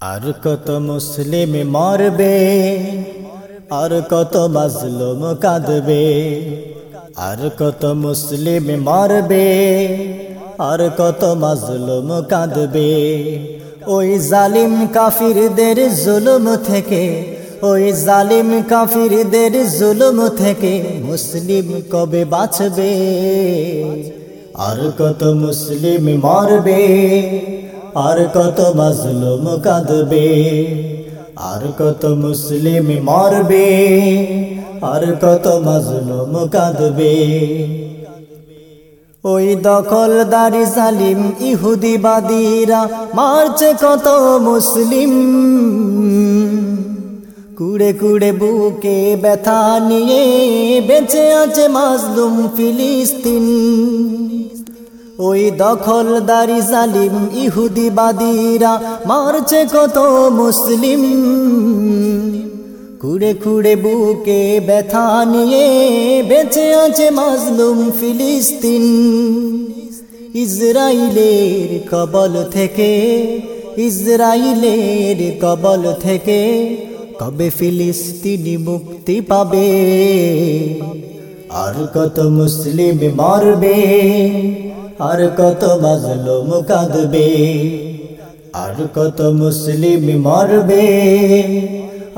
আর কত মুসলিম মরবে, আর কত মাজলুম কাঁদবে, আর কত মুসলিম মরবে, আর কত মাজলুম কাঁদবে। ওই জালিম কাফিরদের জুলুম থেকে, ওই জালিম কাফিরদের জুলুম থেকে মুসলিম কবে বাঁচবে? আর কত মুসলিম মরবে আর কত মাজলুম কাঁদবে, আর কত মুসলিম মরবে, আর কত মাজলুম কাঁদবে। ওই দখলদারি জালিম ইহুদিবাদীরা মারছে কত মুসলিম। কুড়ে কুড়ে বুকে ব্যথা নিয়ে বেঁচে আছে মাজলুম ফিলিস্তিন। ওই দখলদারি জালিম ইহুদিবাদীরা মারছে কত মুসলিম। কুড়ে কুড়ে বুকে ব্যথা নিয়ে বেঁচে আছে মাজলুম ফিলিস্তিন। ইসরাইলের কবল থেকে, ইসরাইলের কবল থেকে কবে ফিলিস্তিনি মুক্তি পাবে? আর কত মুসলিম মারবে? আর কত মাজলুম কাঁদবে, আর কত মুসলিম মরবে,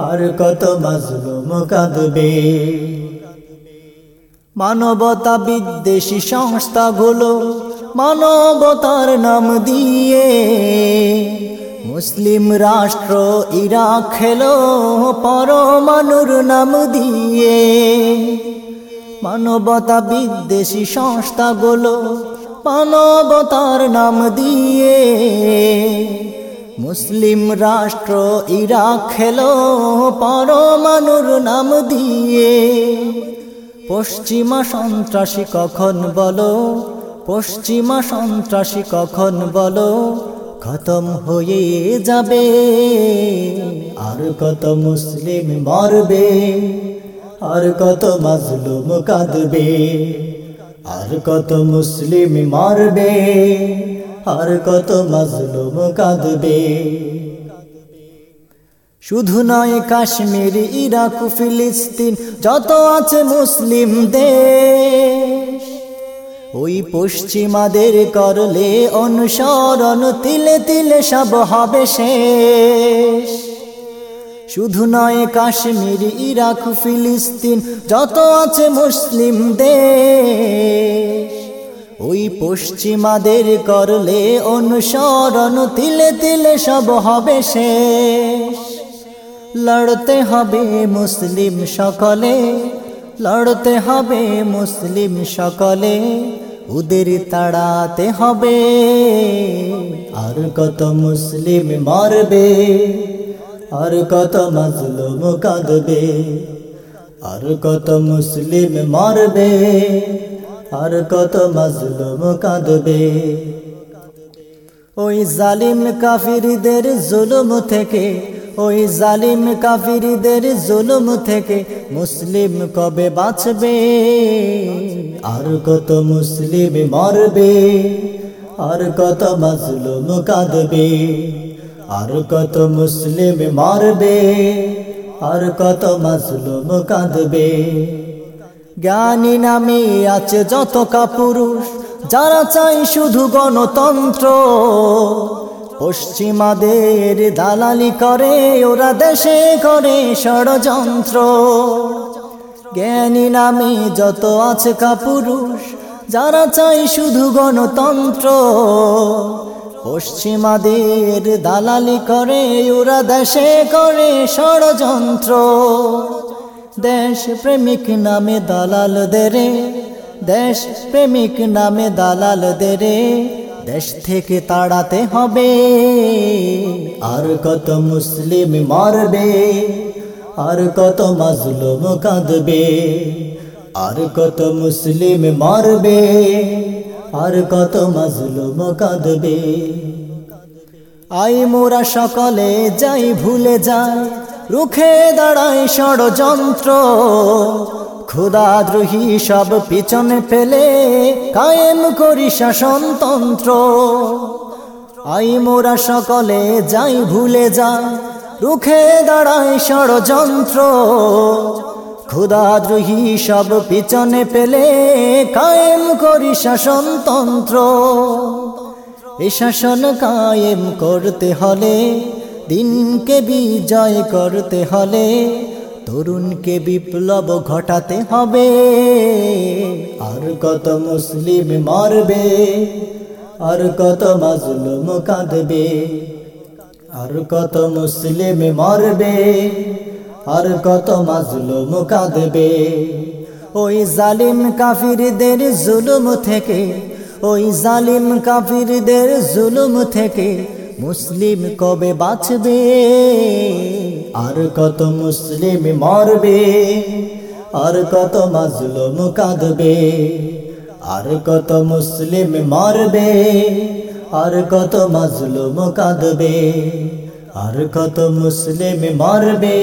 আর কত মাজলুম কাঁদবে। মানবতা বিদ্বেষী সংস্থাগুলো মানবতার নাম দিয়ে মুসলিম রাষ্ট্র ইরাক খেলো পরমানুর নাম দিয়ে। মানবতা বিদ্বেষী সংস্থাগুলো মানবতার নাম দিয়ে। মুসলিম রাষ্ট্র ইরাক খেলো পরমানুর নাম দিয়ে। পশ্চিমা সন্ত্রাসী কখন বলো? পশ্চিমা সন্ত্রাসী কখন বলো? খতম হয়ে যাবে। আর কত মুসলিম মরবে? আর কত মাজলুম কাঁদবে? আর কত মুসলিম মারবে আর কত মাজলুম কাঁদবে শুধু নয় কাশ্মীর ইরাক ফিলিস্তিন যত আছে মুসলিম দেশ ওই পশ্চিমাদের করলে অনুসরণ তিলে তিলে সব হবে শেষ। শুধু নয় কাশ্মীর, ইরাক, ফিলিস্তিন, যত আছে মুসলিম দেশ। ওই পশ্চিমাদের করলে অনুসরণ, তিলে তিলে সব হবে শেষ। লড়তে হবে মুসলিম সকলে, লড়তে হবে মুসলিম সকলে ওদের তাড়াতে হবে। আর কত মুসলিম মারবে। আর কত মাজলুম কাঁদবে, আর কত মুসলিম মারবে, আর কত মাজলুম কাঁদবে। ওই জালিম কাফিরদের জুলুম থেকে, ওই জালিম কাফিরদের জুলুম থেকে মুসলিম কবে বাঁচবে, আর কত মুসলিম মরবে, আর কত মাজলুম কাঁদবে। আর কত মুসলিম মারবে, আর কত মাজলুম কাঁদবে। জ্ঞানী নামে আছে যত কাপুরুষ, যারা চাই শুধু গণতন্ত্র। পশ্চিমাদের দালালি করে, ওরা দেশে করে ষড়যন্ত্র। জ্ঞানী নামে যত আছে কাপুরুষ, যারা চাই শুধু গণতন্ত্র। পশ্চিমাদের দালালি করে, ওরা দেশে করে ষড়যন্ত্র। দেশ প্রেমিক নামে দালাল দেরে দেশ প্রেমিক নামে দালাল দেরে দেশ থেকে তাড়াতে হবে। আর কত মুসলিম মারবে, আর কত মাজলুম কাঁদবে, আর কত মুসলিম মারবে। আর কত মাজলুম কাঁদবে। আই মোরা সকলে যাই ভুলে যায় রুখে দাঁড়ায় ষড়যন্ত্র। ক্ষুদাদ্রোহী সব পিছনে ফেলে, কায়েম করি শাসনতন্ত্র। আই মোরা সকলে যাই ভুলে যা রুখে দাঁড়ায় ষড়যন্ত্র। ক্ষুদাদ্রোহী সব পিছনে পেলে কায়েম করি শাসনতন্ত্র এ শাসন কায়েম করতে হলে, দিনকে বিজয় করতে হলে, তরুণকে বিপ্লব ঘটাতে হবে। আর কত মুসলিম মরবে, আর কত মাজলুম কাঁদবে, আর কত মুসলিম মরবে। আর কত মাজলুম কাঁদবে। ওই জালিম কাফিরদের জুলুম থেকে, ওই জালিম কাফিরদের জুলুম থেকে মুসলিম কবে বাঁচবে? আর কত মুসলিম মরবে, আর কত মাজলুম কাঁদবে, আর কত মুসলিম মরবে, আর কত মাজলুম কাঁদবে। আর কত মুসলিম মরবে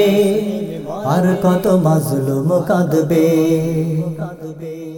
আর কত মাজলুম কাঁদবে। কাঁদবে